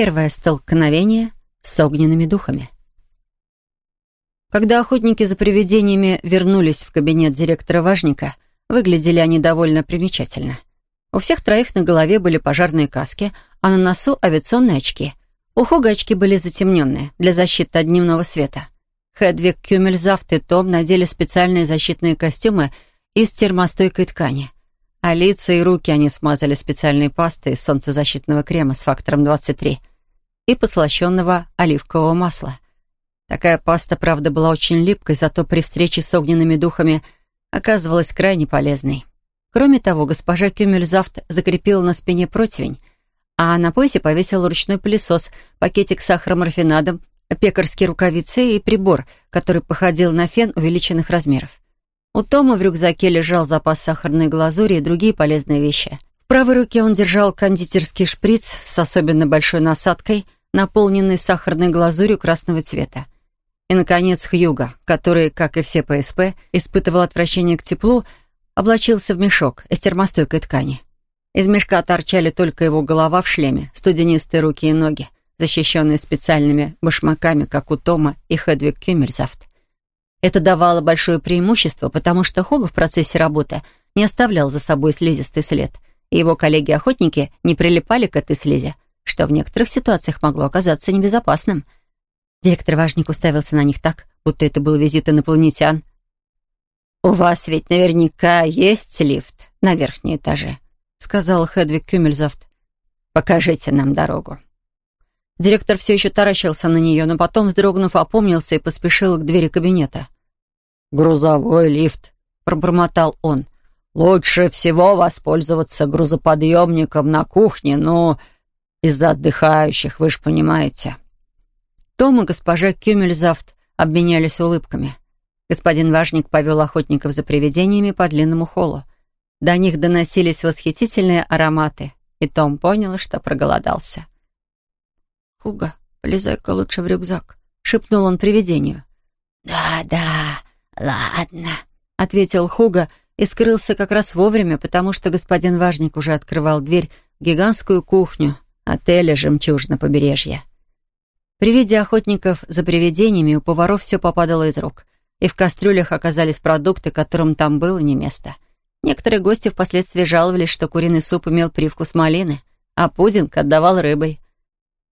Первое столкновение с огненными духами. Когда охотники за привидениями вернулись в кабинет директора Важника, выглядели они довольно примечательно. У всех троих на голове были пожарные каски, а на носу авиационные очки. У Хога очки были затемненные, для защиты от дневного света. Хедвиг, Кюмельзавт и Том надели специальные защитные костюмы из термостойкой ткани. А лица и руки они смазали специальной пастой из солнцезащитного крема с фактором 23 и подслащенного оливкового масла. Такая паста, правда, была очень липкой, зато при встрече с огненными духами оказывалась крайне полезной. Кроме того, госпожа Кюмельзавт закрепила на спине противень, а на поясе повесила ручной пылесос, пакетик с сахаром рафинадом, пекарские рукавицы и прибор, который походил на фен увеличенных размеров. У Тома в рюкзаке лежал запас сахарной глазури и другие полезные вещи. В правой руке он держал кондитерский шприц с особенно большой насадкой, наполненный сахарной глазурью красного цвета. И, наконец, Хьюга, который, как и все ПСП, испытывал отвращение к теплу, облачился в мешок из термостойкой ткани. Из мешка торчали только его голова в шлеме, студенистые руки и ноги, защищенные специальными башмаками, как у Тома и Хедвиг Кюмельзавт. Это давало большое преимущество, потому что Хога в процессе работы не оставлял за собой слизистый след, и его коллеги-охотники не прилипали к этой слизи, что в некоторых ситуациях могло оказаться небезопасным. Директор-важник уставился на них так, будто это был визит инопланетян. «У вас ведь наверняка есть лифт на верхние этаже», — сказал Хедвиг Кюмельзавт. «Покажите нам дорогу». Директор все еще таращился на нее, но потом, вздрогнув, опомнился и поспешил к двери кабинета. «Грузовой лифт», — пробормотал он. «Лучше всего воспользоваться грузоподъемником на кухне, но из-за отдыхающих, вы же понимаете». Том и госпожа Кюмельзавт обменялись улыбками. Господин Важник повел охотников за привидениями по длинному холлу. До них доносились восхитительные ароматы, и Том понял, что проголодался. «Хуга, полезай-ка лучше в рюкзак», — шепнул он привидению. «Да-да, ладно», — ответил Хуга и скрылся как раз вовремя, потому что господин Важник уже открывал дверь в гигантскую кухню отеля «Жемчужина побережья». При виде охотников за привидениями у поваров все попадало из рук, и в кастрюлях оказались продукты, которым там было не место. Некоторые гости впоследствии жаловались, что куриный суп имел привкус малины, а пудинг отдавал рыбой.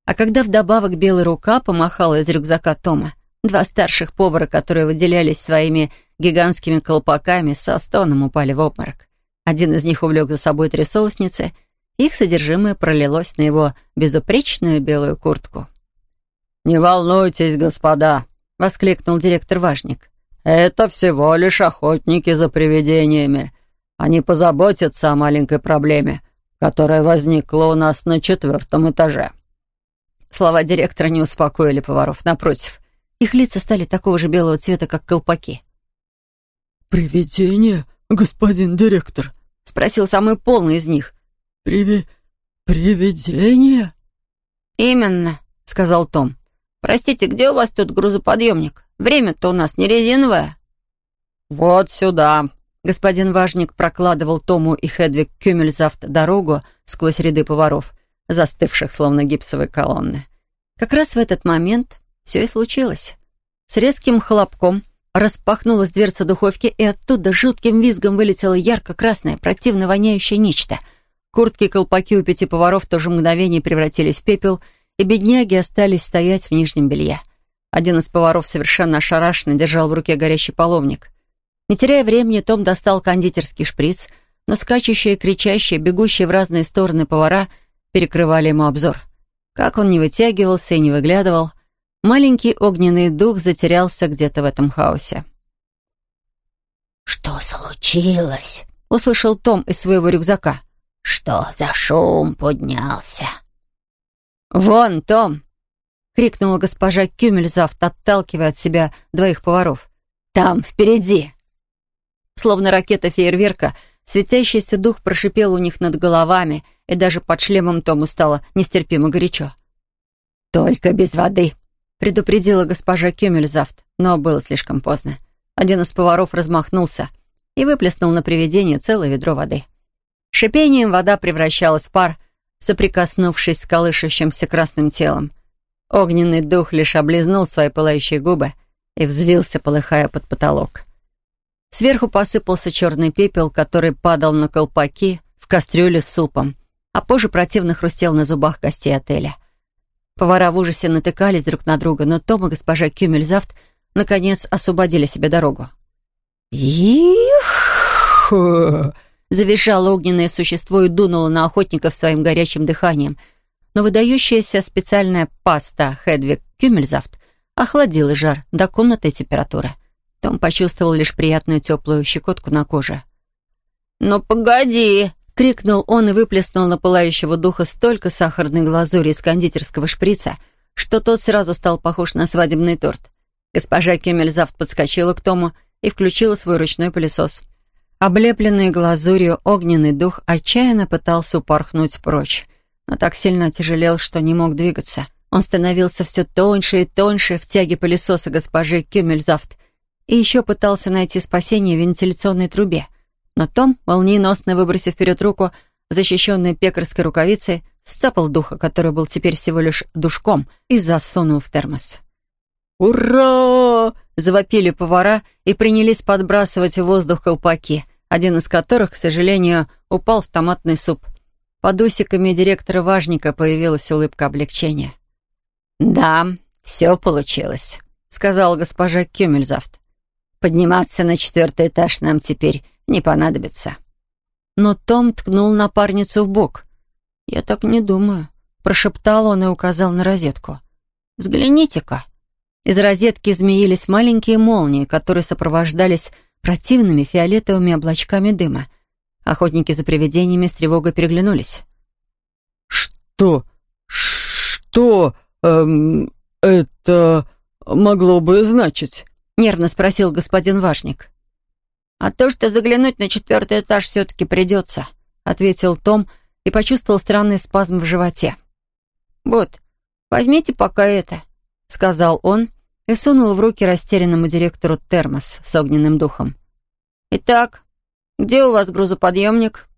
А когда вдобавок белая рука помахала из рюкзака Тома, два старших повара, которые выделялись своими гигантскими колпаками, со стоном упали в обморок. Один из них увлек за собой три соусницы, их содержимое пролилось на его безупречную белую куртку. «Не волнуйтесь, господа!» — воскликнул директор-важник. «Это всего лишь охотники за привидениями. Они позаботятся о маленькой проблеме, которая возникла у нас на четвертом этаже». Слова директора не успокоили поваров. Напротив, их лица стали такого же белого цвета, как колпаки. «Привидение, господин директор?» — спросил самый полный из них. «Приви... привидение?» «Именно», — сказал Том. «Простите, где у вас тут грузоподъемник? Время-то у нас не резиновое». «Вот сюда», Господин Важник прокладывал Тому и Хедвиг Кюмельзавт дорогу сквозь ряды поваров застывших словно гипсовые колонны. Как раз в этот момент все и случилось. С резким хлопком распахнулась дверца духовки, и оттуда жутким визгом вылетело ярко-красное, противно воняющее нечто. Куртки и колпаки у пяти поваров в то же мгновение превратились в пепел, и бедняги остались стоять в нижнем белье. Один из поваров совершенно ошарашенно держал в руке горящий половник. Не теряя времени, Том достал кондитерский шприц, но скачущие, кричащие, бегущие в разные стороны повара — перекрывали ему обзор. Как он не вытягивался и не выглядывал, маленький огненный дух затерялся где-то в этом хаосе. «Что случилось?» — услышал Том из своего рюкзака. «Что за шум поднялся?» «Вон, Том!» — крикнула госпожа Кюмельзавт, отталкивая от себя двоих поваров. «Там, впереди!» Словно ракета фейерверка, светящийся дух прошипел у них над головами — и даже под шлемом Тому стало нестерпимо горячо. «Только без воды», — предупредила госпожа Кюмельзавт, но было слишком поздно. Один из поваров размахнулся и выплеснул на привидение целое ведро воды. Шипением вода превращалась в пар, соприкоснувшись с колышущимся красным телом. Огненный дух лишь облизнул свои пылающие губы и взвился, полыхая под потолок. Сверху посыпался черный пепел, который падал на колпаки в кастрюле с супом, а позже противно хрустел на зубах гостей отеля. Повара в ужасе натыкались друг на друга, но Том и госпожа Кюмельзавт наконец освободили себе дорогу. «Их!» — завизжало огненное существо и дунуло на охотников своим горячим дыханием. Но выдающаяся специальная паста Хедвиг Кюмельзавт охладила жар до комнатной температуры. Том почувствовал лишь приятную теплую щекотку на коже. «Ну, погоди!» — крикнул он и выплеснул на пылающего духа столько сахарной глазури из кондитерского шприца, что тот сразу стал похож на свадебный торт. Госпожа Кюмельзавт подскочила к Тому и включила свой ручной пылесос. Облепленный глазурью огненный дух отчаянно пытался упорхнуть прочь, но так сильно отяжелел, что не мог двигаться. Он становился все тоньше и тоньше в тяге пылесоса госпожи Кюмельзавт и еще пытался найти спасение в вентиляционной трубе. Но Том, молниеносно выбросив вперед руку, защищенной пекарской рукавицей, сцапал духа, который был теперь всего лишь душком, и засунул в термос. «Ура!» — завопили повара и принялись подбрасывать в воздух колпаки, один из которых, к сожалению, упал в томатный суп. Под усиками директора Важника появилась улыбка облегчения. «Да, все получилось», — сказала госпожа Кюмельзавт. «Подниматься на четвертый этаж нам теперь не понадобится». Но Том ткнул напарницу в бок. «Я так не думаю», — прошептал он и указал на розетку. «Взгляните-ка». Из розетки змеились маленькие молнии, которые сопровождались противными фиолетовыми облачками дыма. Охотники за привидениями с тревогой переглянулись. «Что? Что эм, это могло бы значить?» — нервно спросил господин Важник. «А то, что заглянуть на четвертый этаж все-таки придется», — ответил Том и почувствовал странный спазм в животе. «Вот, возьмите пока это», — сказал он и сунул в руки растерянному директору термос с огненным духом. «Итак, где у вас грузоподъемник?»